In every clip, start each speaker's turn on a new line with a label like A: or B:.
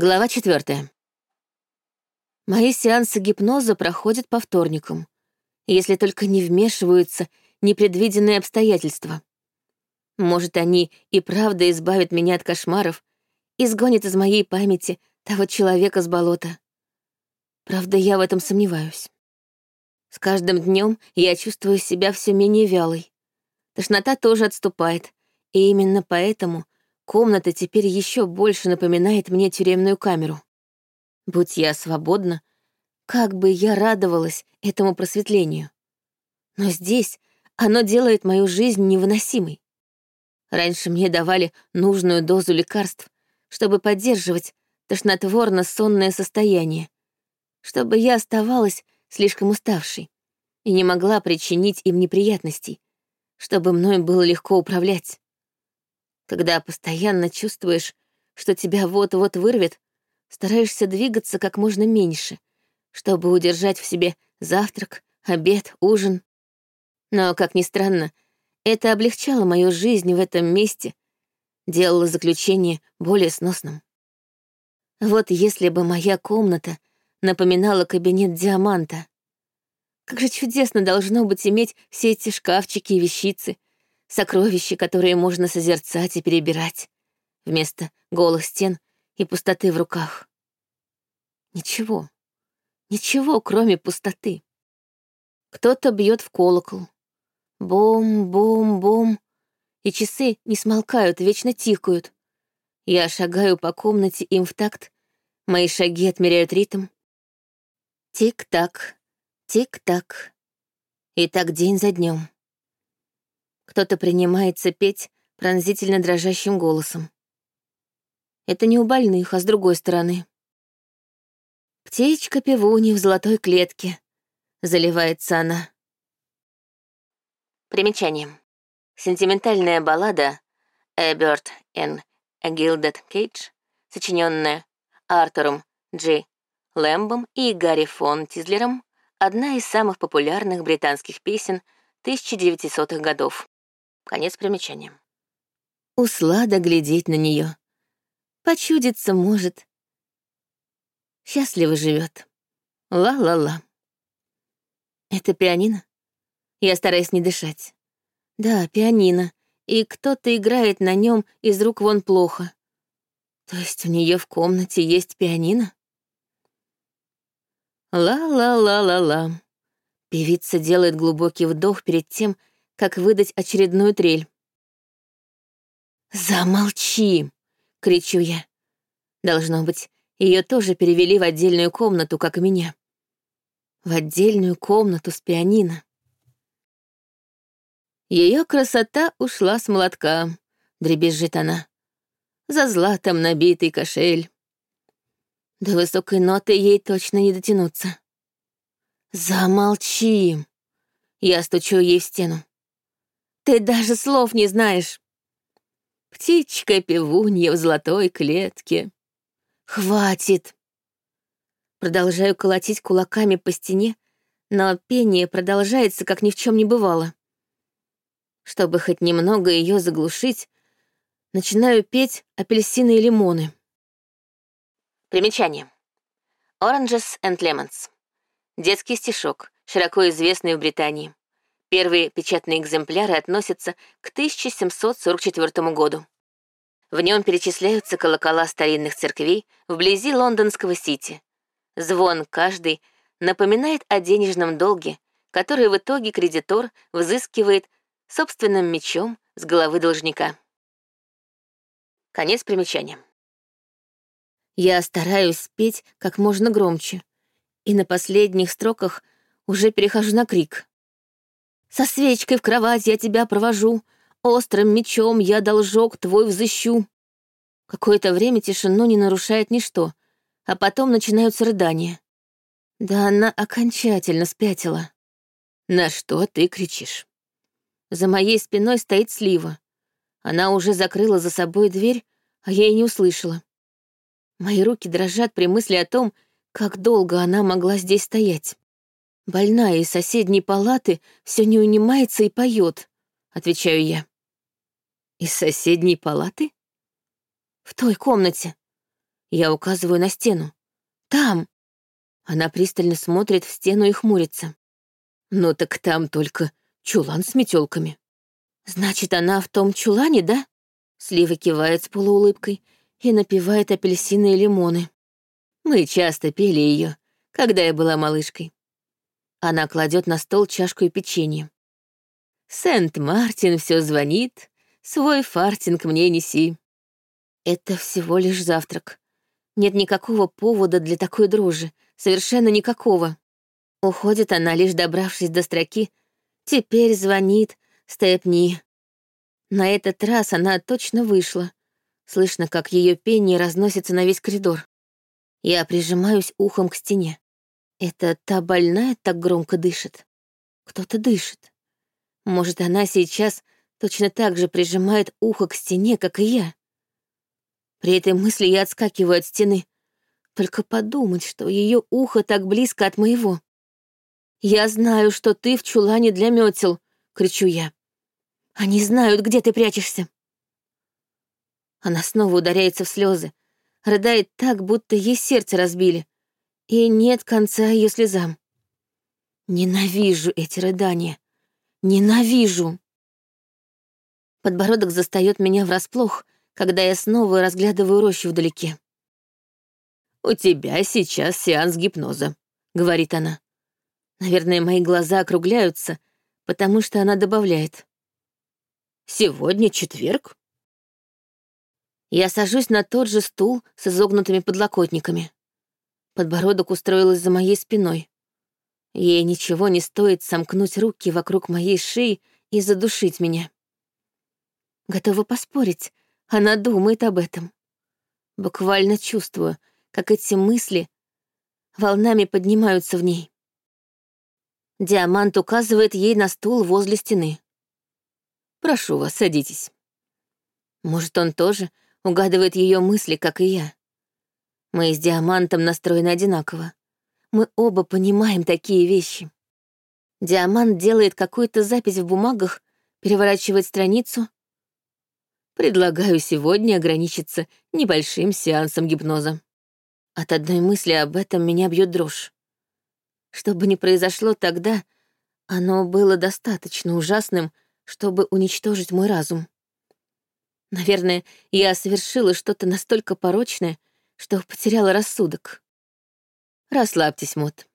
A: Глава четвертая. Мои сеансы гипноза проходят по вторникам, если только не вмешиваются непредвиденные обстоятельства. Может, они и правда избавят меня от кошмаров, изгонят из моей памяти того человека с болота. Правда, я в этом сомневаюсь. С каждым днем я чувствую себя все менее вялой. Тошнота тоже отступает, и именно поэтому Комната теперь еще больше напоминает мне тюремную камеру. Будь я свободна, как бы я радовалась этому просветлению. Но здесь оно делает мою жизнь невыносимой. Раньше мне давали нужную дозу лекарств, чтобы поддерживать тошнотворно-сонное состояние, чтобы я оставалась слишком уставшей и не могла причинить им неприятностей, чтобы мной было легко управлять. Когда постоянно чувствуешь, что тебя вот-вот вырвет, стараешься двигаться как можно меньше, чтобы удержать в себе завтрак, обед, ужин. Но, как ни странно, это облегчало мою жизнь в этом месте, делало заключение более сносным. Вот если бы моя комната напоминала кабинет диаманта, как же чудесно должно быть иметь все эти шкафчики и вещицы, сокровища, которые можно созерцать и перебирать, вместо голых стен и пустоты в руках. Ничего, ничего, кроме пустоты. Кто-то бьет в колокол. Бом-бом-бом. И часы не смолкают, вечно тикают. Я шагаю по комнате им в такт, мои шаги отмеряют ритм. Тик-так, тик-так. И так день за днем. Кто-то принимается петь пронзительно дрожащим голосом. Это не у больных, а с другой стороны. «Птичка певуни в золотой клетке», — заливается она. Примечание. Сентиментальная баллада «A Bird in a Gilded Cage», сочиненная Артуром Джи Лэмбом и Гарри фон Тизлером, одна из самых популярных британских песен 1900-х годов. Конец примечания. Услада глядеть на нее. Почудиться может. Счастливо живет. Ла-ла-ла. Это пианино? Я стараюсь не дышать. Да, пианино. И кто-то играет на нем из рук вон плохо. То есть у нее в комнате есть пианино? Ла-ла-ла-ла-ла. Певица делает глубокий вдох перед тем, как выдать очередную трель. «Замолчи!» — кричу я. Должно быть, ее тоже перевели в отдельную комнату, как и меня. В отдельную комнату с пианино. Ее красота ушла с молотка, дребезжит она. За златом набитый кошель. До высокой ноты ей точно не дотянуться. Замолчи! Я стучу ей в стену. Ты даже слов не знаешь. Птичка-певунья в золотой клетке. Хватит. Продолжаю колотить кулаками по стене, но пение продолжается, как ни в чем не бывало. Чтобы хоть немного ее заглушить, начинаю петь апельсины и лимоны. Примечание. Oranges and Lemons. Детский стишок, широко известный в Британии. Первые печатные экземпляры относятся к 1744 году. В нем перечисляются колокола старинных церквей вблизи лондонского Сити. Звон каждый напоминает о денежном долге, который в итоге кредитор взыскивает собственным мечом с головы должника. Конец примечания. Я стараюсь спеть как можно громче, и на последних строках уже перехожу на крик. Со свечкой в кровать я тебя провожу, острым мечом я должок твой взыщу. Какое-то время тишину не нарушает ничто, а потом начинаются рыдания. Да она окончательно спятила. На что ты кричишь? За моей спиной стоит слива. Она уже закрыла за собой дверь, а я и не услышала. Мои руки дрожат при мысли о том, как долго она могла здесь стоять. Больная из соседней палаты все не унимается и поет, отвечаю я. Из соседней палаты? В той комнате. Я указываю на стену. «Там!» Она пристально смотрит в стену и хмурится. «Ну так там только чулан с метелками. «Значит, она в том чулане, да?» Слива кивает с полуулыбкой и напевает апельсины и лимоны. Мы часто пели ее, когда я была малышкой. Она кладет на стол чашку и печенье. Сент-Мартин все звонит, свой фартинг мне неси. Это всего лишь завтрак. Нет никакого повода для такой дрожи, совершенно никакого. Уходит она, лишь добравшись до строки «Теперь звонит Степни». На этот раз она точно вышла. Слышно, как ее пение разносится на весь коридор. Я прижимаюсь ухом к стене. Это та больная так громко дышит. Кто-то дышит. Может, она сейчас точно так же прижимает ухо к стене, как и я. При этой мысли я отскакиваю от стены. Только подумать, что ее ухо так близко от моего. «Я знаю, что ты в чулане для метел», — кричу я. «Они знают, где ты прячешься». Она снова ударяется в слезы, рыдает так, будто ей сердце разбили, и нет конца ее слезам. Ненавижу эти рыдания. Ненавижу. Подбородок застаёт меня врасплох, когда я снова разглядываю рощу вдалеке. «У тебя сейчас сеанс гипноза», — говорит она. Наверное, мои глаза округляются, потому что она добавляет. «Сегодня четверг?» Я сажусь на тот же стул с изогнутыми подлокотниками. Подбородок устроилась за моей спиной. Ей ничего не стоит сомкнуть руки вокруг моей шеи и задушить меня. Готова поспорить, она думает об этом. Буквально чувствую, как эти мысли волнами поднимаются в ней. Диамант указывает ей на стул возле стены. «Прошу вас, садитесь». Может, он тоже угадывает ее мысли, как и я. Мы с Диамантом настроены одинаково. Мы оба понимаем такие вещи. Диамант делает какую-то запись в бумагах, переворачивает страницу. Предлагаю сегодня ограничиться небольшим сеансом гипноза. От одной мысли об этом меня бьет дрожь. Что бы ни произошло тогда, оно было достаточно ужасным, чтобы уничтожить мой разум. Наверное, я совершила что-то настолько порочное, что потеряла рассудок. Расслабьтесь, Мот.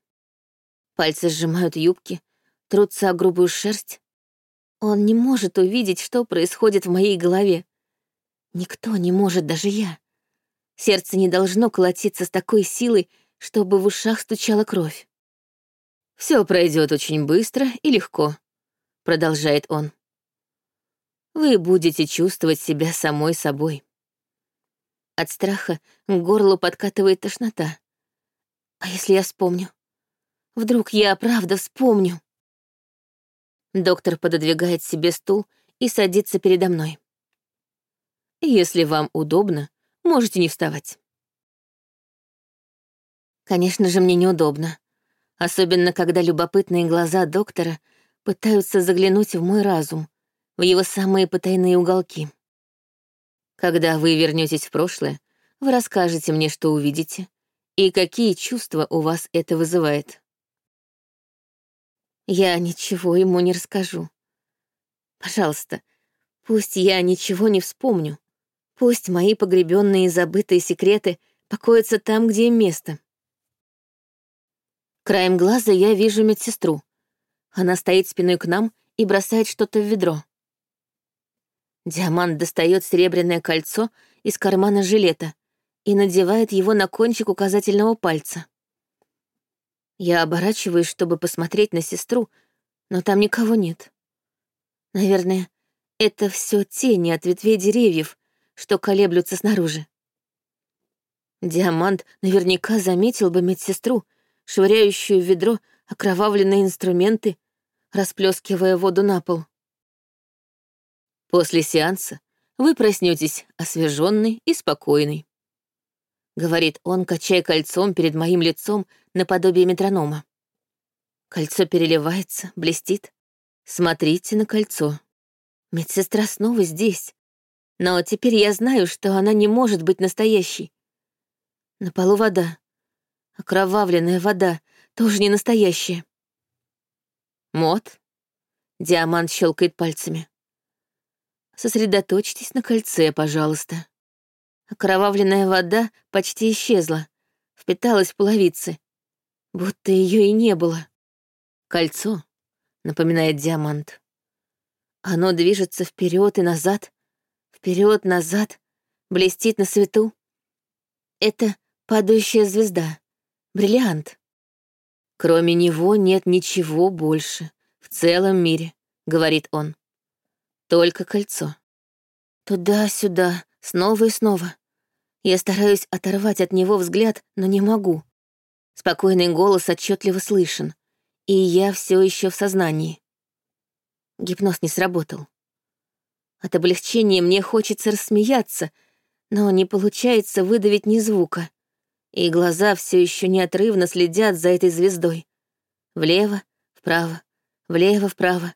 A: Пальцы сжимают юбки, трутся о грубую шерсть. Он не может увидеть, что происходит в моей голове. Никто не может, даже я. Сердце не должно колотиться с такой силой, чтобы в ушах стучала кровь. Все пройдет очень быстро и легко, продолжает он. Вы будете чувствовать себя самой собой. От страха к горлу подкатывает тошнота. А если я вспомню? Вдруг я правда вспомню? Доктор пододвигает себе стул и садится передо мной. Если вам удобно, можете не вставать. Конечно же, мне неудобно. Особенно, когда любопытные глаза доктора пытаются заглянуть в мой разум, в его самые потайные уголки. Когда вы вернетесь в прошлое, вы расскажете мне, что увидите, и какие чувства у вас это вызывает. Я ничего ему не расскажу. Пожалуйста, пусть я ничего не вспомню. Пусть мои погребенные и забытые секреты покоятся там, где им место. Краем глаза я вижу медсестру. Она стоит спиной к нам и бросает что-то в ведро. Диамант достает серебряное кольцо из кармана жилета и надевает его на кончик указательного пальца. Я оборачиваюсь, чтобы посмотреть на сестру, но там никого нет. Наверное, это все тени от ветвей деревьев, что колеблются снаружи. Диамант наверняка заметил бы медсестру, швыряющую в ведро окровавленные инструменты, расплескивая воду на пол. После сеанса вы проснетесь освеженный и спокойный. Говорит он, качая кольцом перед моим лицом наподобие метронома. Кольцо переливается, блестит. Смотрите на кольцо. Медсестра снова здесь. Но теперь я знаю, что она не может быть настоящей. На полу вода. Окровавленная вода, тоже не настоящая. Мот. Диамант щелкает пальцами. Сосредоточьтесь на кольце, пожалуйста. Окровавленная вода почти исчезла, впиталась в половицы, будто ее и не было. Кольцо, напоминает диамант. Оно движется вперед и назад, вперед, назад, блестит на свету. Это падающая звезда, бриллиант. Кроме него нет ничего больше в целом мире, говорит он. Только кольцо. Туда-сюда, снова и снова. Я стараюсь оторвать от него взгляд, но не могу. Спокойный голос отчетливо слышен, и я все еще в сознании. Гипноз не сработал. От облегчения мне хочется рассмеяться, но не получается выдавить ни звука, и глаза все еще неотрывно следят за этой звездой. Влево, вправо, влево, вправо,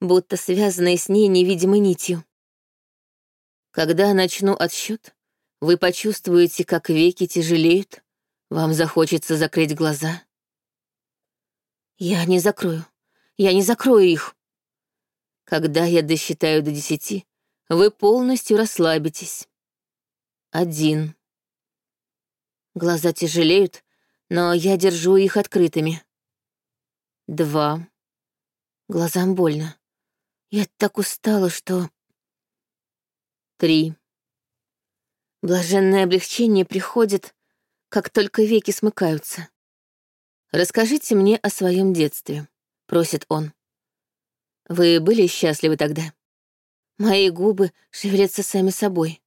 A: будто связанные с ней невидимой нитью. Когда начну отсчет, вы почувствуете, как веки тяжелеют, вам захочется закрыть глаза. Я не закрою. Я не закрою их. Когда я досчитаю до десяти, вы полностью расслабитесь. Один. Глаза тяжелеют, но я держу их открытыми. Два. Глазам больно. Я так устала, что... Три. Блаженное облегчение приходит, как только веки смыкаются. «Расскажите мне о своем детстве», — просит он. «Вы были счастливы тогда?» Мои губы шевелятся сами собой.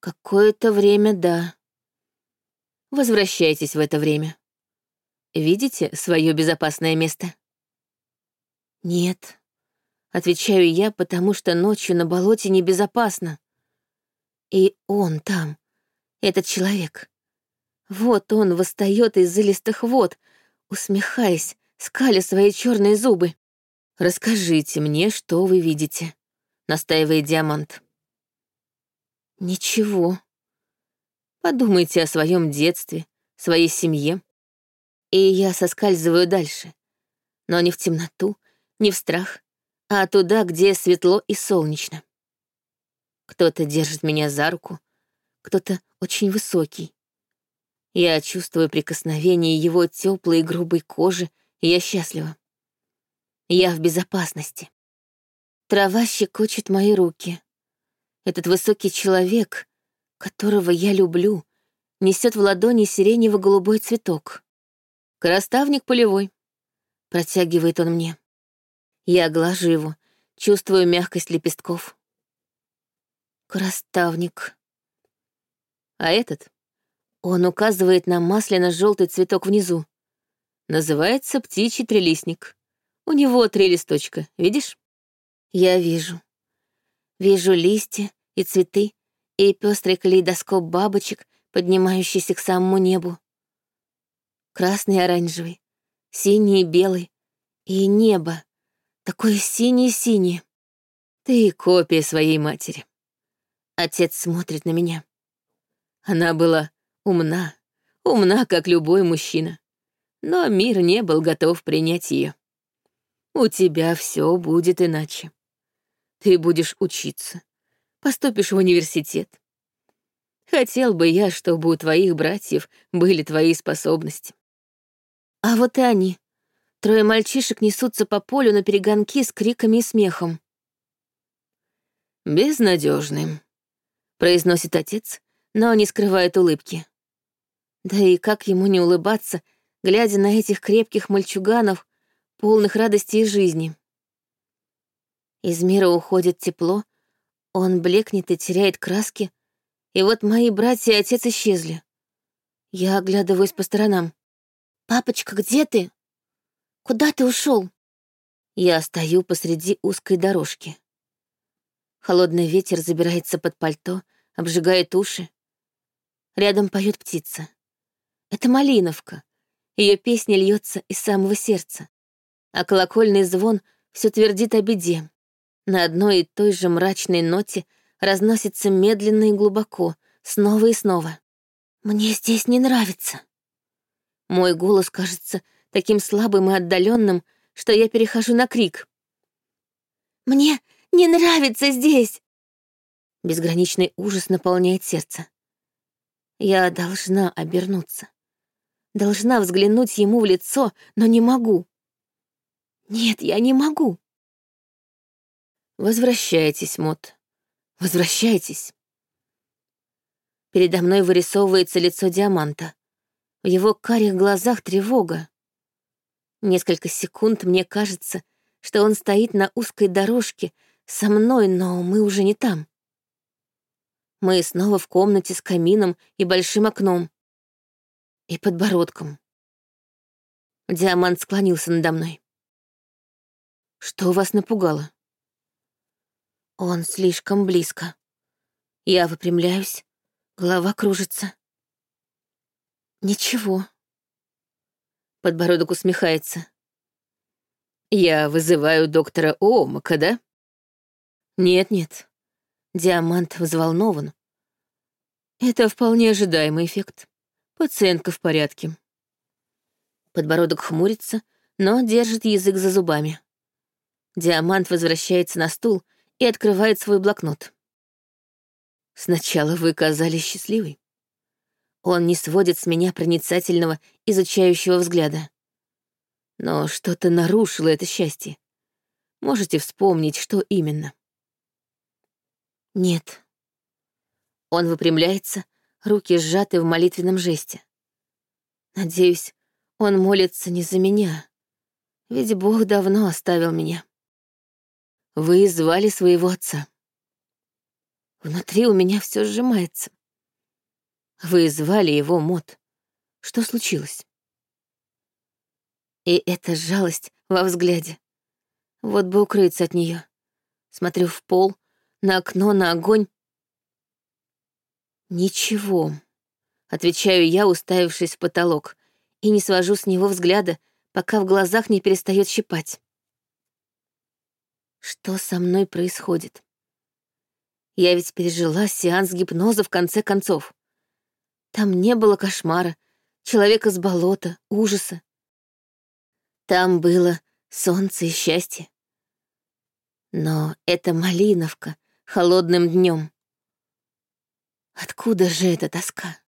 A: Какое-то время да. Возвращайтесь в это время. Видите свое безопасное место? Нет, отвечаю я, потому что ночью на болоте небезопасно. И он там, этот человек. Вот он восстает из залистых вод, усмехаясь, скаля свои черные зубы. «Расскажите мне, что вы видите», — настаивает Диамант. «Ничего. Подумайте о своем детстве, своей семье. И я соскальзываю дальше. Но не в темноту, не в страх, а туда, где светло и солнечно. Кто-то держит меня за руку, кто-то очень высокий. Я чувствую прикосновение его теплой и грубой кожи, и я счастлива. Я в безопасности. Трава щекочет мои руки. Этот высокий человек, которого я люблю, несет в ладони сиренево-голубой цветок. Краставник полевой. Протягивает он мне. Я глажу его, чувствую мягкость лепестков. Краставник. А этот? Он указывает на масляно-желтый цветок внизу. Называется птичий трелистник. У него три листочка, видишь? Я вижу. Вижу листья и цветы, и пестрый калейдоскоп бабочек, поднимающийся к самому небу. Красный и оранжевый, синий и белый, и небо, такое синее-синее. Ты копия своей матери. Отец смотрит на меня. Она была умна, умна, как любой мужчина. Но мир не был готов принять ее. У тебя все будет иначе. Ты будешь учиться, поступишь в университет. Хотел бы я, чтобы у твоих братьев были твои способности. А вот и они. Трое мальчишек несутся по полю на перегонки с криками и смехом. Безнадежным произносит отец, но не скрывает улыбки. Да и как ему не улыбаться, глядя на этих крепких мальчуганов, полных радости и жизни. Из мира уходит тепло, он блекнет и теряет краски, и вот мои братья и отец исчезли. Я оглядываюсь по сторонам. «Папочка, где ты? Куда ты ушел? Я стою посреди узкой дорожки. Холодный ветер забирается под пальто, обжигает уши. Рядом поет птица. Это малиновка. Ее песня льется из самого сердца. А колокольный звон все твердит о беде. На одной и той же мрачной ноте разносится медленно и глубоко, снова и снова. Мне здесь не нравится. Мой голос кажется таким слабым и отдаленным, что я перехожу на крик. Мне не нравится здесь. Безграничный ужас наполняет сердце. Я должна обернуться. Должна взглянуть ему в лицо, но не могу. Нет, я не могу. Возвращайтесь, Мот. Возвращайтесь. Передо мной вырисовывается лицо Диаманта. В его карих глазах тревога. Несколько секунд мне кажется, что он стоит на узкой дорожке со мной, но мы уже не там. Мы снова в комнате с камином и большим окном. И подбородком. Диамант склонился надо мной. Что вас напугало? Он слишком близко. Я выпрямляюсь, голова кружится. Ничего. Подбородок усмехается. Я вызываю доктора Омака, да? Нет-нет. Диамант взволнован. Это вполне ожидаемый эффект. Пациентка в порядке. Подбородок хмурится, но держит язык за зубами. Диамант возвращается на стул и открывает свой блокнот. Сначала вы казались счастливой. Он не сводит с меня проницательного, изучающего взгляда. Но что-то нарушило это счастье. Можете вспомнить, что именно? Нет. Он выпрямляется, руки сжаты в молитвенном жесте. Надеюсь, он молится не за меня, ведь Бог давно оставил меня. Вы звали своего отца. Внутри у меня все сжимается. Вы звали его Мот. Что случилось? И эта жалость во взгляде. Вот бы укрыться от нее. Смотрю в пол, на окно, на огонь. Ничего. Отвечаю я, уставившись в потолок, и не свожу с него взгляда, пока в глазах не перестает щипать. Что со мной происходит? Я ведь пережила сеанс гипноза в конце концов. Там не было кошмара, человека с болота, ужаса. Там было солнце и счастье. Но это Малиновка холодным днем. Откуда же эта тоска?